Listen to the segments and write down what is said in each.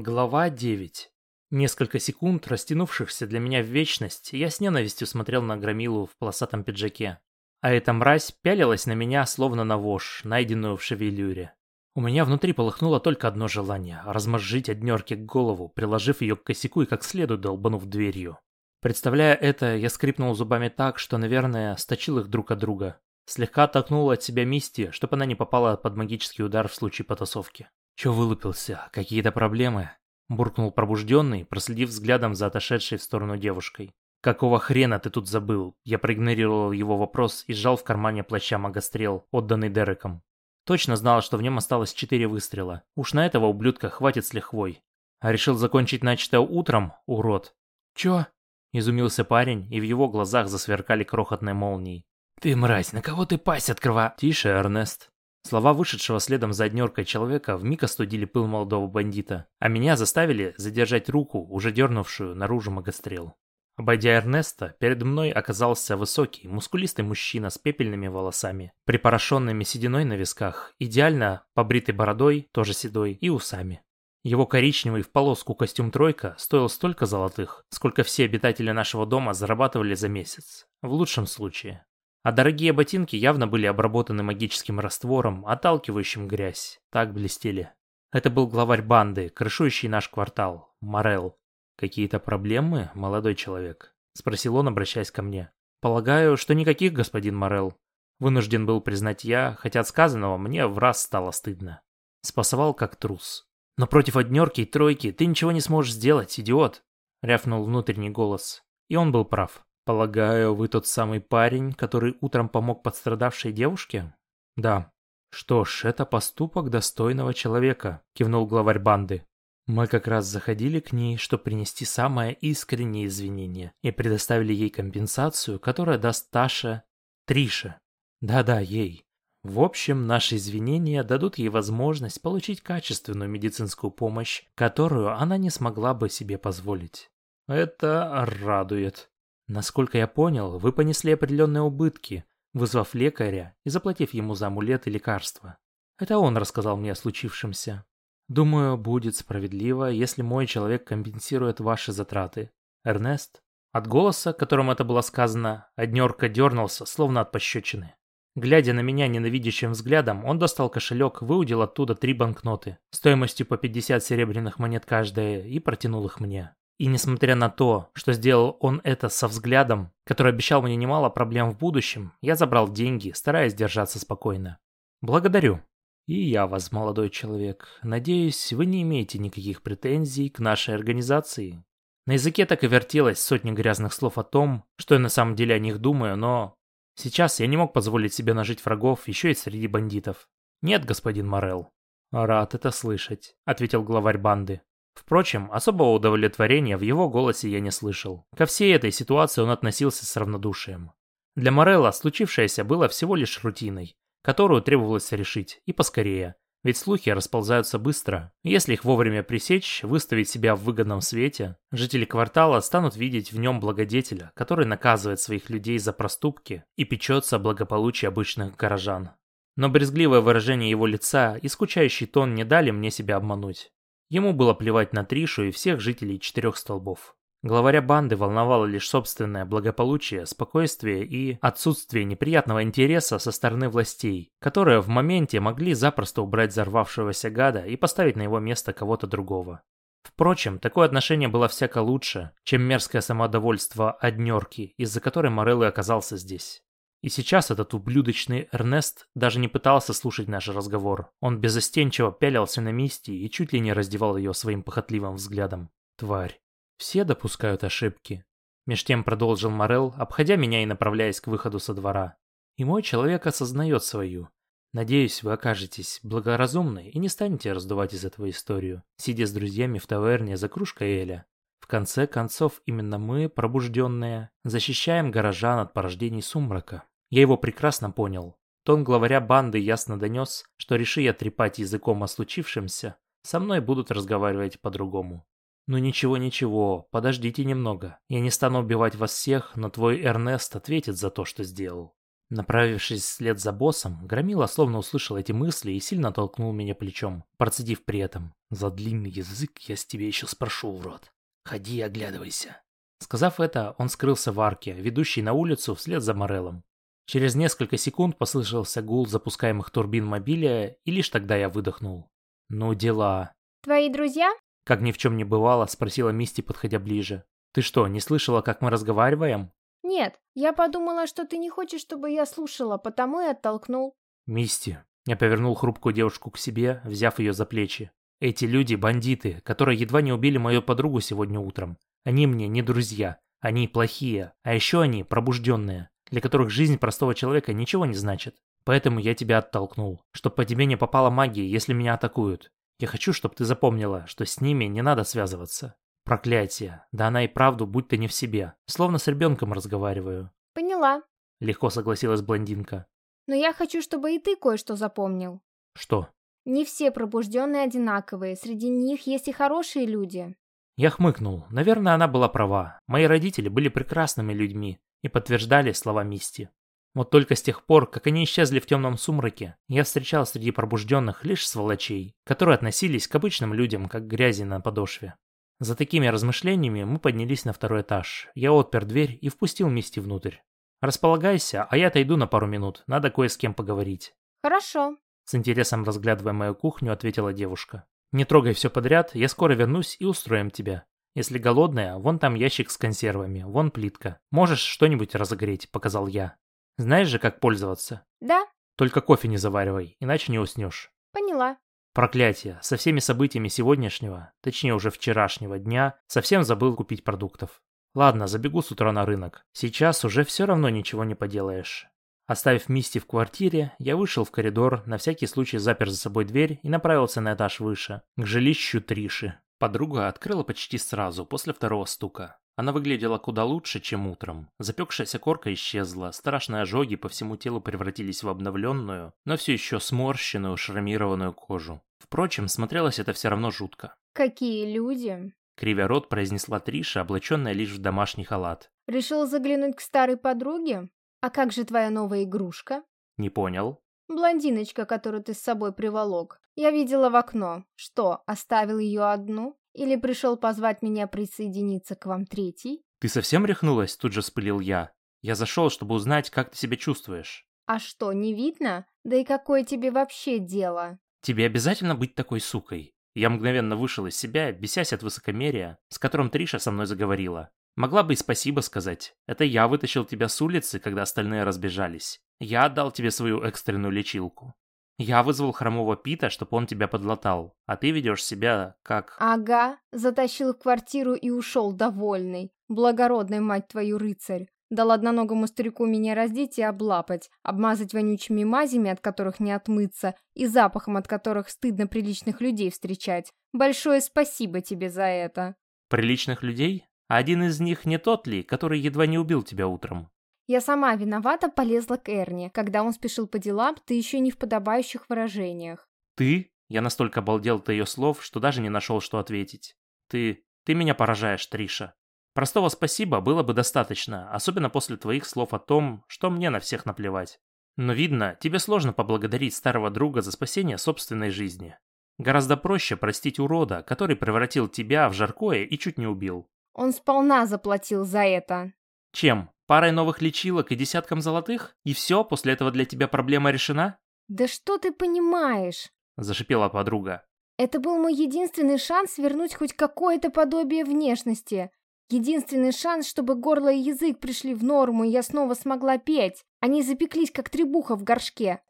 Глава 9. Несколько секунд, растянувшихся для меня в вечность, я с ненавистью смотрел на громилу в полосатом пиджаке. А эта мразь пялилась на меня, словно на вошь, найденную в шевелюре. У меня внутри полыхнуло только одно желание – размозжить однерке голову, приложив ее к косяку и как следует долбанув дверью. Представляя это, я скрипнул зубами так, что, наверное, сточил их друг от друга. Слегка оттолкнул от себя Мисти, чтобы она не попала под магический удар в случае потасовки. «Чё вылупился? Какие-то проблемы?» Буркнул пробужденный, проследив взглядом за отошедшей в сторону девушкой. «Какого хрена ты тут забыл?» Я проигнорировал его вопрос и сжал в кармане плаща магострел, отданный Дереком. Точно знал, что в нем осталось четыре выстрела. Уж на этого ублюдка хватит с лихвой. А решил закончить начатое утром, урод. «Чё?» – изумился парень, и в его глазах засверкали крохотные молнии. «Ты мразь, на кого ты пасть открыва?» «Тише, Эрнест», Слова вышедшего следом за днеркой человека вмиг остудили пыл молодого бандита, а меня заставили задержать руку, уже дернувшую наружу магострел. Обойдя Эрнеста, перед мной оказался высокий, мускулистый мужчина с пепельными волосами, припорошенными сединой на висках, идеально побритой бородой, тоже седой, и усами. Его коричневый в полоску костюм «тройка» стоил столько золотых, сколько все обитатели нашего дома зарабатывали за месяц. В лучшем случае. А дорогие ботинки явно были обработаны магическим раствором, отталкивающим грязь. Так блестели. Это был главарь банды, крышующий наш квартал, Морел. «Какие-то проблемы, молодой человек?» – спросил он, обращаясь ко мне. «Полагаю, что никаких, господин Морел». Вынужден был признать я, хотя от сказанного мне в раз стало стыдно. Спасовал как трус. «Но против однерки и тройки ты ничего не сможешь сделать, идиот!» – рявкнул внутренний голос. И он был прав. Полагаю, вы тот самый парень, который утром помог подстрадавшей девушке? Да. Что ж, это поступок достойного человека, кивнул главарь банды. Мы как раз заходили к ней, чтобы принести самое искреннее извинение, и предоставили ей компенсацию, которая даст Таша... Триша. Да-да, ей. В общем, наши извинения дадут ей возможность получить качественную медицинскую помощь, которую она не смогла бы себе позволить. Это радует. Насколько я понял, вы понесли определенные убытки, вызвав лекаря и заплатив ему за амулет и лекарства. Это он рассказал мне о случившемся. Думаю, будет справедливо, если мой человек компенсирует ваши затраты. Эрнест? От голоса, которым это было сказано, однерка дернулся, словно от пощечины. Глядя на меня ненавидящим взглядом, он достал кошелек, выудил оттуда три банкноты, стоимостью по 50 серебряных монет каждая, и протянул их мне. И несмотря на то, что сделал он это со взглядом, который обещал мне немало проблем в будущем, я забрал деньги, стараясь держаться спокойно. Благодарю. И я вас, молодой человек. Надеюсь, вы не имеете никаких претензий к нашей организации. На языке так и вертелось сотни грязных слов о том, что я на самом деле о них думаю, но... Сейчас я не мог позволить себе нажить врагов еще и среди бандитов. Нет, господин Морел. Рад это слышать, ответил главарь банды. Впрочем, особого удовлетворения в его голосе я не слышал. Ко всей этой ситуации он относился с равнодушием. Для Морелла случившееся было всего лишь рутиной, которую требовалось решить, и поскорее. Ведь слухи расползаются быстро. Если их вовремя пресечь, выставить себя в выгодном свете, жители квартала станут видеть в нем благодетеля, который наказывает своих людей за проступки и печется о благополучии обычных горожан. Но брезгливое выражение его лица и скучающий тон не дали мне себя обмануть. Ему было плевать на Тришу и всех жителей четырех столбов. Главаря банды волновало лишь собственное благополучие, спокойствие и отсутствие неприятного интереса со стороны властей, которые в моменте могли запросто убрать взорвавшегося гада и поставить на его место кого-то другого. Впрочем, такое отношение было всяко лучше, чем мерзкое самодовольство однерки, из-за которой Морелло оказался здесь. И сейчас этот ублюдочный Эрнест даже не пытался слушать наш разговор. Он безостенчиво пялился на Мисти и чуть ли не раздевал ее своим похотливым взглядом. Тварь. Все допускают ошибки. Меж тем продолжил Морел, обходя меня и направляясь к выходу со двора. И мой человек осознает свою. Надеюсь, вы окажетесь благоразумны и не станете раздувать из этого историю, сидя с друзьями в таверне за кружкой Эля. В конце концов, именно мы, пробужденные, защищаем горожан от порождений сумрака. Я его прекрасно понял. Тон главаря банды ясно донес, что реши я трепать языком о случившемся, со мной будут разговаривать по-другому. Ну ничего-ничего, подождите немного. Я не стану убивать вас всех, но твой Эрнест ответит за то, что сделал. Направившись вслед за боссом, Громила словно услышал эти мысли и сильно толкнул меня плечом, процедив при этом. «За длинный язык я с тебя еще спрошу, урод. Ходи и оглядывайся». Сказав это, он скрылся в арке, ведущей на улицу вслед за Мореллом. Через несколько секунд послышался гул запускаемых турбин мобиля, и лишь тогда я выдохнул. «Ну дела». «Твои друзья?» Как ни в чем не бывало, спросила Мисти, подходя ближе. «Ты что, не слышала, как мы разговариваем?» «Нет, я подумала, что ты не хочешь, чтобы я слушала, потому и оттолкнул». «Мисти». Я повернул хрупкую девушку к себе, взяв ее за плечи. «Эти люди – бандиты, которые едва не убили мою подругу сегодня утром. Они мне не друзья. Они плохие. А еще они пробужденные, для которых жизнь простого человека ничего не значит. Поэтому я тебя оттолкнул, чтобы по тебе не попала магия, если меня атакуют. Я хочу, чтобы ты запомнила, что с ними не надо связываться. Проклятие. Да она и правду, будь ты не в себе. Словно с ребенком разговариваю. Поняла. Легко согласилась блондинка. Но я хочу, чтобы и ты кое-что запомнил. Что? Не все пробужденные одинаковые. Среди них есть и хорошие люди. Я хмыкнул. Наверное, она была права. Мои родители были прекрасными людьми и подтверждали слова Мисти. Вот только с тех пор, как они исчезли в темном сумраке, я встречал среди пробужденных лишь сволочей, которые относились к обычным людям, как грязи на подошве. За такими размышлениями мы поднялись на второй этаж. Я отпер дверь и впустил Мисти внутрь. «Располагайся, а я отойду на пару минут. Надо кое с кем поговорить». «Хорошо», — с интересом разглядывая мою кухню, ответила девушка. «Не трогай все подряд, я скоро вернусь и устроим тебя. Если голодная, вон там ящик с консервами, вон плитка. Можешь что-нибудь разогреть», — показал я. «Знаешь же, как пользоваться?» «Да». «Только кофе не заваривай, иначе не уснешь». «Поняла». Проклятие, со всеми событиями сегодняшнего, точнее уже вчерашнего дня, совсем забыл купить продуктов. Ладно, забегу с утра на рынок. Сейчас уже все равно ничего не поделаешь. Оставив Мисти в квартире, я вышел в коридор, на всякий случай запер за собой дверь и направился на этаж выше, к жилищу Триши. Подруга открыла почти сразу, после второго стука. Она выглядела куда лучше, чем утром. Запекшаяся корка исчезла, страшные ожоги по всему телу превратились в обновленную, но все еще сморщенную шрамированную кожу. Впрочем, смотрелось это все равно жутко. «Какие люди!» Кривя рот произнесла Триша, облаченная лишь в домашний халат. «Решил заглянуть к старой подруге? А как же твоя новая игрушка?» «Не понял». «Блондиночка, которую ты с собой приволок. Я видела в окно. Что, оставил ее одну?» Или пришел позвать меня присоединиться к вам третий? Ты совсем рехнулась? Тут же спылил я. Я зашел, чтобы узнать, как ты себя чувствуешь. А что, не видно? Да и какое тебе вообще дело? Тебе обязательно быть такой сукой? Я мгновенно вышел из себя, бесясь от высокомерия, с которым Триша со мной заговорила. Могла бы и спасибо сказать. Это я вытащил тебя с улицы, когда остальные разбежались. Я отдал тебе свою экстренную лечилку. Я вызвал хромого Пита, чтобы он тебя подлатал, а ты ведешь себя как... Ага, затащил в квартиру и ушел довольный. Благородный, мать твою, рыцарь. Дал одноногому старику меня раздеть и облапать, обмазать вонючими мазями, от которых не отмыться, и запахом, от которых стыдно приличных людей встречать. Большое спасибо тебе за это. Приличных людей? Один из них не тот ли, который едва не убил тебя утром? Я сама виновата полезла к Эрни. Когда он спешил по делам, ты еще не в подобающих выражениях. Ты? Я настолько обалдел от ее слов, что даже не нашел, что ответить. Ты... ты меня поражаешь, Триша. Простого спасибо было бы достаточно, особенно после твоих слов о том, что мне на всех наплевать. Но видно, тебе сложно поблагодарить старого друга за спасение собственной жизни. Гораздо проще простить урода, который превратил тебя в жаркое и чуть не убил. Он сполна заплатил за это. Чем? Парой новых лечилок и десятком золотых? И все, после этого для тебя проблема решена? Да что ты понимаешь? Зашипела подруга. Это был мой единственный шанс вернуть хоть какое-то подобие внешности. Единственный шанс, чтобы горло и язык пришли в норму, и я снова смогла петь. Они запеклись, как требуха в горшке.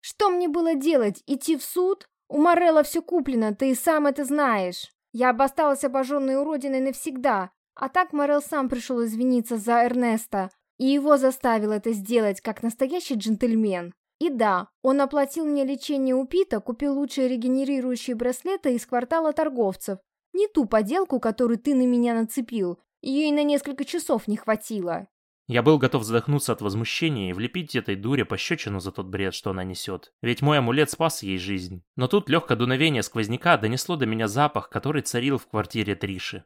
Что мне было делать? Идти в суд? У Морелла все куплено, ты и сам это знаешь. Я бы осталась обожженной уродиной навсегда, а так Морел сам пришел извиниться за Эрнеста, и его заставил это сделать, как настоящий джентльмен. И да, он оплатил мне лечение у Пита, купил лучшие регенерирующие браслеты из квартала торговцев. Не ту поделку, которую ты на меня нацепил. И на несколько часов не хватило. Я был готов задохнуться от возмущения и влепить этой дуре пощечину за тот бред, что она несет. Ведь мой амулет спас ей жизнь. Но тут легкое дуновение сквозняка донесло до меня запах, который царил в квартире Триши.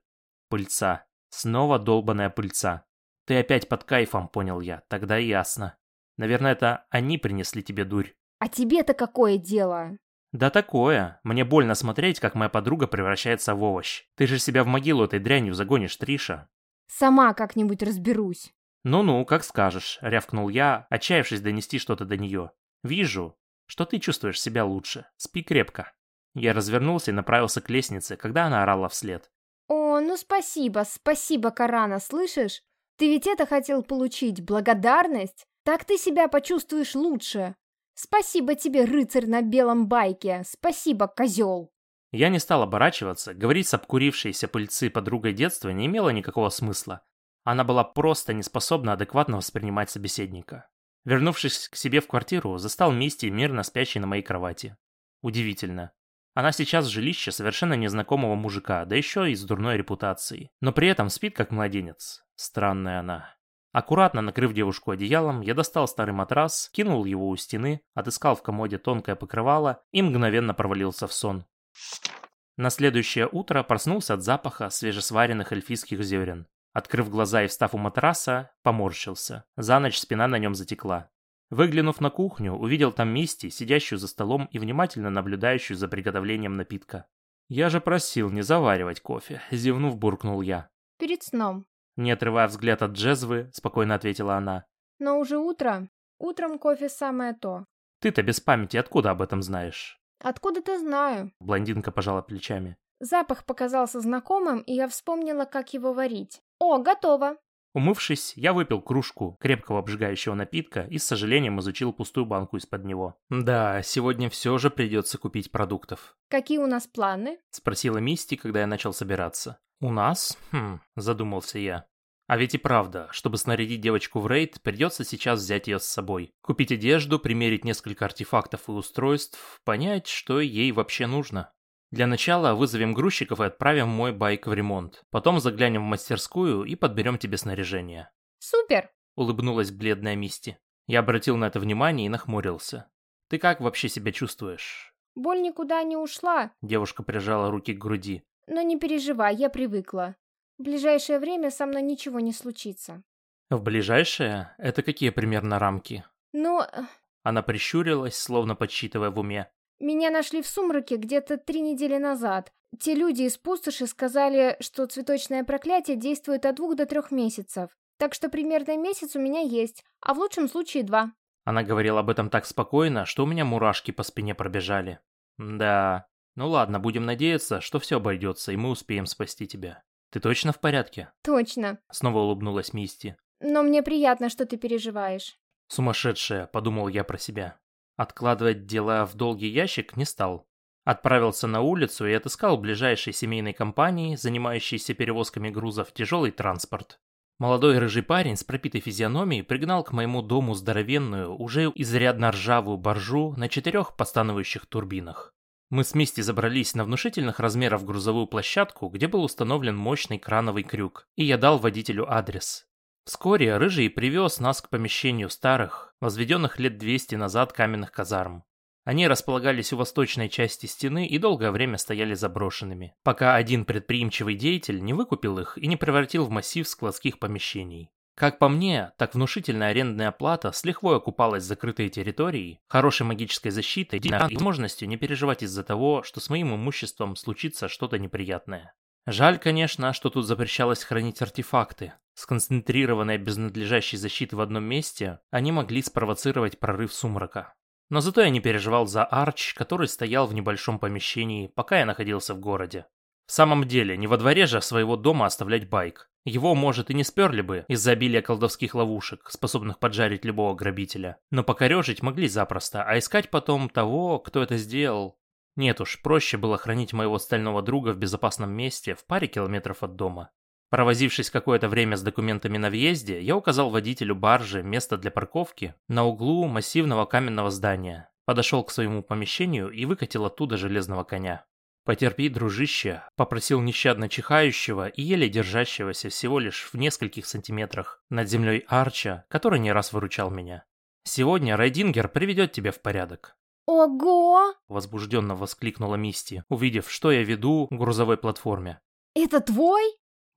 Пыльца. Снова долбаная пыльца. Ты опять под кайфом, понял я, тогда ясно. Наверное, это они принесли тебе дурь. А тебе-то какое дело? Да такое. Мне больно смотреть, как моя подруга превращается в овощ. Ты же себя в могилу этой дрянью загонишь, Триша. Сама как-нибудь разберусь. Ну-ну, как скажешь, рявкнул я, отчаявшись донести что-то до нее. Вижу, что ты чувствуешь себя лучше. Спи крепко. Я развернулся и направился к лестнице, когда она орала вслед. О, ну спасибо, спасибо, Карана, слышишь? Ты ведь это хотел получить, благодарность? Так ты себя почувствуешь лучше. Спасибо тебе, рыцарь на белом байке. Спасибо, козел. Я не стал оборачиваться, говорить с обкурившейся пыльцы подругой детства не имело никакого смысла. Она была просто не способна адекватно воспринимать собеседника. Вернувшись к себе в квартиру, застал Мисти мирно спящей на моей кровати. Удивительно. Она сейчас в жилище совершенно незнакомого мужика, да еще и с дурной репутацией. Но при этом спит как младенец. Странная она. Аккуратно накрыв девушку одеялом, я достал старый матрас, кинул его у стены, отыскал в комоде тонкое покрывало и мгновенно провалился в сон. На следующее утро проснулся от запаха свежесваренных эльфийских зерен. Открыв глаза и встав у матраса, поморщился. За ночь спина на нем затекла. Выглянув на кухню, увидел там Мисти, сидящую за столом и внимательно наблюдающую за приготовлением напитка. «Я же просил не заваривать кофе», — зевнув, буркнул я. Перед сном. Не отрывая взгляд от джезвы, спокойно ответила она. Но уже утро. Утром кофе самое то. «Ты-то без памяти откуда об этом знаешь?» Откуда-то знаю. Блондинка пожала плечами. Запах показался знакомым, и я вспомнила, как его варить. О, готово. Умывшись, я выпил кружку крепкого обжигающего напитка и с сожалением изучил пустую банку из-под него. «Да, сегодня все же придется купить продуктов». Какие у нас планы? Спросила Мисти, когда я начал собираться. «У нас? Хм, задумался я. А ведь и правда, чтобы снарядить девочку в рейд, придется сейчас взять ее с собой. Купить одежду, примерить несколько артефактов и устройств, понять, что ей вообще нужно. Для начала вызовем грузчиков и отправим мой байк в ремонт. Потом заглянем в мастерскую и подберем тебе снаряжение. Супер! Улыбнулась бледная Мисти. Я обратил на это внимание и нахмурился. Ты как вообще себя чувствуешь? Боль никуда не ушла. Девушка прижала руки к груди. Но не переживай, я привыкла. В ближайшее время со мной ничего не случится. В ближайшее? Это какие примерно рамки? Ну... Она прищурилась, словно подсчитывая в уме. Меня нашли в сумраке где-то три недели назад. Те люди из пустоши сказали, что цветочное проклятие действует от двух до трех месяцев. Так что примерно месяц у меня есть, а в лучшем случае два. Она говорила об этом так спокойно, что у меня мурашки по спине пробежали. Да. Ну ладно, будем надеяться, что все обойдется, и мы успеем спасти тебя. Ты точно в порядке? Точно. Снова улыбнулась Мисти. Но мне приятно, что ты переживаешь. Сумасшедшая, подумал я про себя. Откладывать дела в долгий ящик не стал. Отправился на улицу и отыскал в ближайшей семейной компании, занимающейся перевозками грузов, тяжелый транспорт. Молодой рыжий парень с пропитой физиономией пригнал к моему дому здоровенную, уже изрядно ржавую боржу на четырех постановающих турбинах. Мы с Мисти забрались на внушительных размеров грузовую площадку, где был установлен мощный крановый крюк, и я дал водителю адрес. Вскоре Рыжий привез нас к помещению старых, возведенных лет 200 назад каменных казарм. Они располагались у восточной части стены и долгое время стояли заброшенными, пока один предприимчивый деятель не выкупил их и не превратил в массив складских помещений. Как по мне, так внушительная арендная плата с лихвой окупалась закрытые территории, хорошей магической защитой и возможностью не переживать из-за того, что с моим имуществом случится что-то неприятное. Жаль, конечно, что тут запрещалось хранить артефакты. Сконцентрированные без надлежащей защиты в одном месте, они могли спровоцировать прорыв сумрака. Но зато я не переживал за Арч, который стоял в небольшом помещении, пока я находился в городе. В самом деле, не во дворе же своего дома оставлять байк. Его, может, и не сперли бы из-за обилия колдовских ловушек, способных поджарить любого грабителя. Но покорежить могли запросто, а искать потом того, кто это сделал, нет уж, проще было хранить моего стального друга в безопасном месте в паре километров от дома. Провозившись какое-то время с документами на въезде, я указал водителю баржи место для парковки на углу массивного каменного здания, подошел к своему помещению и выкатил оттуда железного коня. «Потерпи, дружище», — попросил нещадно чихающего и еле держащегося всего лишь в нескольких сантиметрах над землей Арча, который не раз выручал меня. «Сегодня Райдингер приведет тебя в порядок. Ого! Возбужденно воскликнула Мисти, увидев, что я веду к грузовой платформе. Это твой?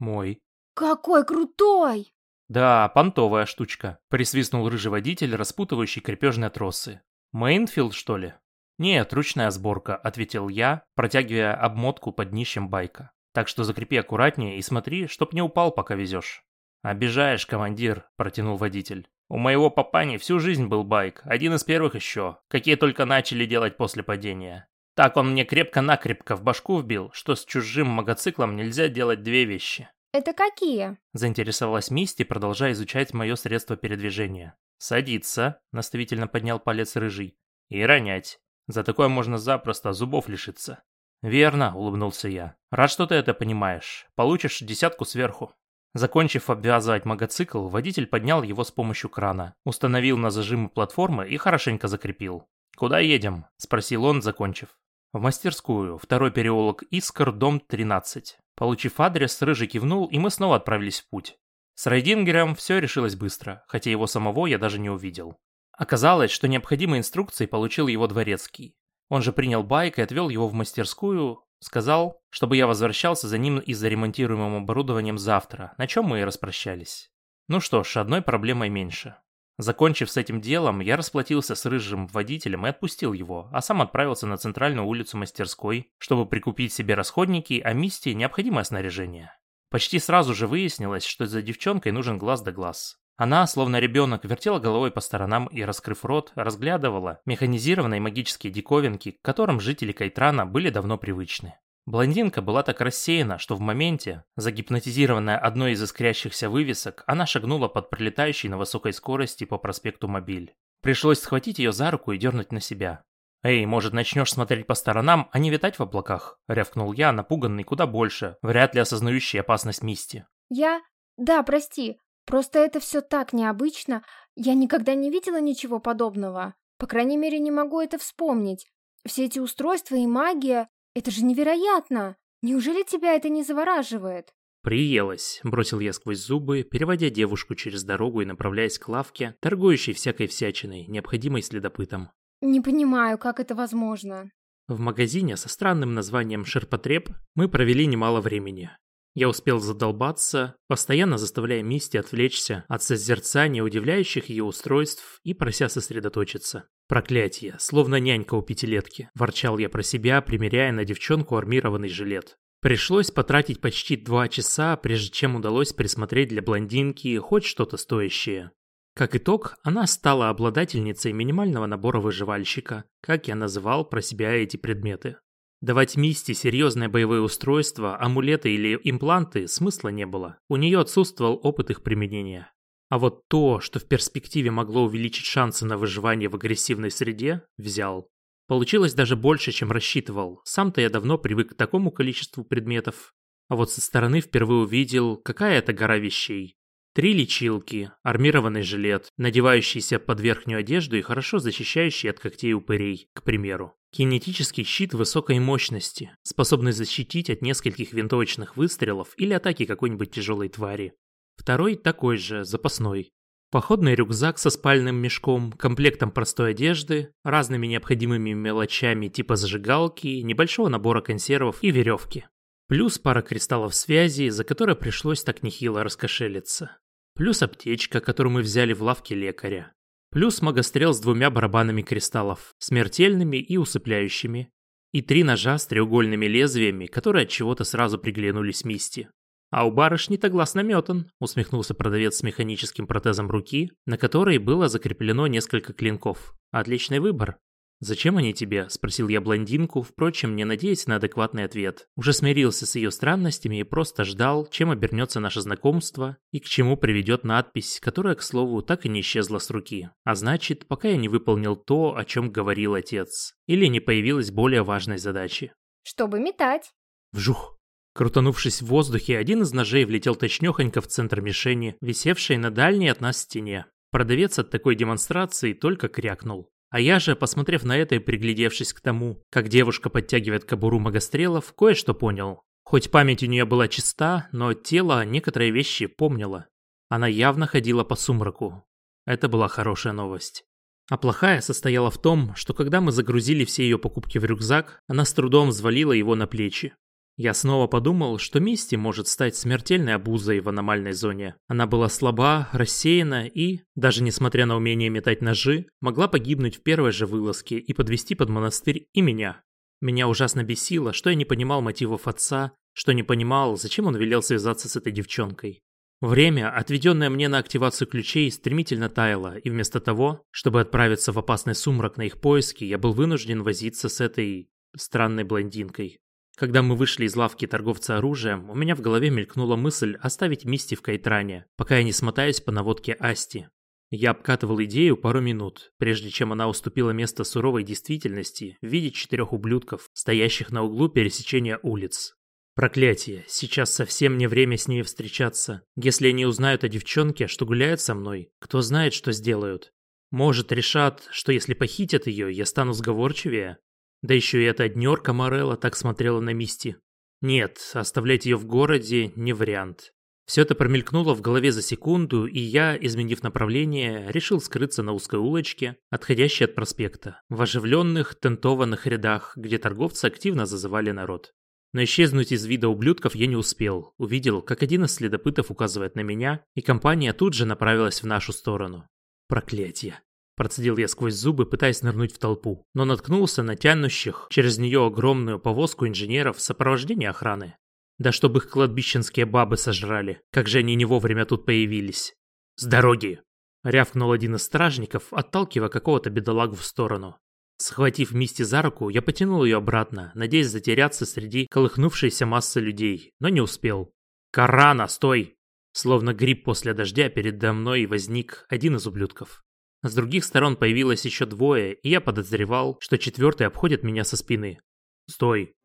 Мой. Какой крутой! «Да, понтовая штучка», — присвистнул рыжий водитель, распутывающий крепежные тросы. «Мейнфилд, что ли?» «Нет, ручная сборка», — ответил я, протягивая обмотку под днищем байка. «Так что закрепи аккуратнее и смотри, чтоб не упал, пока везешь». «Обижаешь, командир», — протянул водитель. «У моего папани всю жизнь был байк, один из первых еще, какие только начали делать после падения. Так он мне крепко-накрепко в башку вбил, что с чужим мотоциклом нельзя делать две вещи. «Это какие?» – заинтересовалась Мисти, продолжая изучать мое средство передвижения. «Садиться», – наставительно поднял палец рыжий, – «и ронять. За такое можно запросто зубов лишиться». «Верно», – улыбнулся я. «Рад, что ты это понимаешь. Получишь десятку сверху». Закончив обвязывать мотоцикл, водитель поднял его с помощью крана, установил на зажимы платформы и хорошенько закрепил. «Куда едем?» – спросил он, закончив. В мастерскую, второй переулок Искр, дом 13. Получив адрес, Рыжий кивнул, и мы снова отправились в путь. С Рейдингером все решилось быстро, хотя его самого я даже не увидел. Оказалось, что необходимые инструкции получил его дворецкий. Он же принял байк и отвел его в мастерскую, сказал, чтобы я возвращался за ним и за ремонтируемым оборудованием завтра, на чем мы и распрощались. Ну что ж, одной проблемой меньше. Закончив с этим делом, я расплатился с рыжим водителем и отпустил его, а сам отправился на центральную улицу мастерской, чтобы прикупить себе расходники, а Мисти необходимое снаряжение. Почти сразу же выяснилось, что за девчонкой нужен глаз да глаз. Она, словно ребенок, вертела головой по сторонам и, раскрыв рот, разглядывала механизированные магические диковинки, к которым жители Кайтрана были давно привычны. Блондинка была так рассеяна, что в моменте, загипнотизированная одной из искрящихся вывесок, она шагнула под пролетающий на высокой скорости по проспекту Мобиль. Пришлось схватить ее за руку и дернуть на себя. «Эй, может, начнешь смотреть по сторонам, а не витать в облаках?» – рявкнул я, напуганный куда больше, вряд ли осознающий опасность Мисти. «Я... Да, прости. Просто это все так необычно. Я никогда не видела ничего подобного. По крайней мере, не могу это вспомнить. Все эти устройства и магия... Это же невероятно! Неужели тебя это не завораживает?» «Приелась», — бросил я сквозь зубы, переводя девушку через дорогу и направляясь к лавке, торгующей всякой всячиной, необходимой следопытам. «Не понимаю, как это возможно». В магазине со странным названием «Ширпотреб» мы провели немало времени. Я успел задолбаться, постоянно заставляя Мисти отвлечься от созерцания удивляющих ее устройств и прося сосредоточиться. Проклятие, словно нянька у пятилетки, ворчал я про себя, примеряя на девчонку армированный жилет. Пришлось потратить почти два часа, прежде чем удалось присмотреть для блондинки хоть что-то стоящее. Как итог, она стала обладательницей минимального набора выживальщика, как я называл про себя эти предметы. Давать Мисти серьезное боевое устройство, амулеты или импланты смысла не было. У нее отсутствовал опыт их применения. А вот то, что в перспективе могло увеличить шансы на выживание в агрессивной среде, взял. Получилось даже больше, чем рассчитывал. Сам-то я давно привык к такому количеству предметов. А вот со стороны впервые увидел, какая это гора вещей. Три лечилки, армированный жилет, надевающийся под верхнюю одежду и хорошо защищающий от когтей упырей, к примеру. Кинетический щит высокой мощности, способный защитить от нескольких винтовочных выстрелов или атаки какой-нибудь тяжелой твари. Второй такой же, запасной. Походный рюкзак со спальным мешком, комплектом простой одежды, разными необходимыми мелочами типа зажигалки, небольшого набора консервов и веревки. Плюс пара кристаллов связи, за которые пришлось так нехило раскошелиться. Плюс аптечка, которую мы взяли в лавке лекаря. Плюс магострел с двумя барабанами кристаллов, смертельными и усыпляющими. И три ножа с треугольными лезвиями, которые от чего-то сразу приглянулись Мисти. «А у барышни-то глаз наметан», — усмехнулся продавец с механическим протезом руки, на которой было закреплено несколько клинков. «Отличный выбор. «Зачем они тебе?» – спросил я блондинку, впрочем, не надеясь на адекватный ответ. Уже смирился с ее странностями и просто ждал, чем обернется наше знакомство и к чему приведет надпись, которая, к слову, так и не исчезла с руки. А значит, пока я не выполнил то, о чем говорил отец. Или не появилась более важной задачи. «Чтобы метать». Вжух. Крутанувшись в воздухе, один из ножей влетел точнёхонько в центр мишени, висевшей на дальней от нас стене. Продавец от такой демонстрации только крякнул. А я же, посмотрев на это и приглядевшись к тому, как девушка подтягивает кобуру магострелов, кое-что понял. Хоть память у нее была чиста, но тело некоторые вещи помнило. Она явно ходила по сумраку. Это была хорошая новость. А плохая состояла в том, что когда мы загрузили все ее покупки в рюкзак, она с трудом взвалила его на плечи. Я снова подумал, что Мисти может стать смертельной обузой в аномальной зоне. Она была слаба, рассеяна и, даже несмотря на умение метать ножи, могла погибнуть в первой же вылазке и подвести под монастырь и меня. Меня ужасно бесило, что я не понимал мотивов отца, что не понимал, зачем он велел связаться с этой девчонкой. Время, отведенное мне на активацию ключей, стремительно таяло, и вместо того, чтобы отправиться в опасный сумрак на их поиски, я был вынужден возиться с этой странной блондинкой. Когда мы вышли из лавки торговца оружием, у меня в голове мелькнула мысль оставить Мисти в Кайтране, пока я не смотаюсь по наводке Асти. Я обкатывал идею пару минут, прежде чем она уступила место суровой действительности в виде четырех ублюдков, стоящих на углу пересечения улиц. Проклятие, сейчас совсем не время с ней встречаться. Если они узнают о девчонке, что гуляет со мной, кто знает, что сделают. Может, решат, что если похитят ее, я стану сговорчивее, да еще и эта днерка Морелла так смотрела на Мисти. Нет, оставлять ее в городе не вариант. Все это промелькнуло в голове за секунду, и я, изменив направление, решил скрыться на узкой улочке, отходящей от проспекта, в оживленных, тентованных рядах, где торговцы активно зазывали народ. Но исчезнуть из вида ублюдков я не успел. Увидел, как один из следопытов указывает на меня, и компания тут же направилась в нашу сторону. Проклятие. Процедил я сквозь зубы, пытаясь нырнуть в толпу, но наткнулся на тянущих через нее огромную повозку инженеров в сопровождении охраны. Да чтобы их кладбищенские бабы сожрали, как же они не вовремя тут появились. «С дороги!» — рявкнул один из стражников, отталкивая какого-то бедолагу в сторону. Схватив Мисти за руку, я потянул ее обратно, надеясь затеряться среди колыхнувшейся массы людей, но не успел. «Карана, стой!» Словно гриб после дождя передо мной возник один из ублюдков. С других сторон появилось еще двое, и я подозревал, что четвертый обходит меня со спины. «Стой!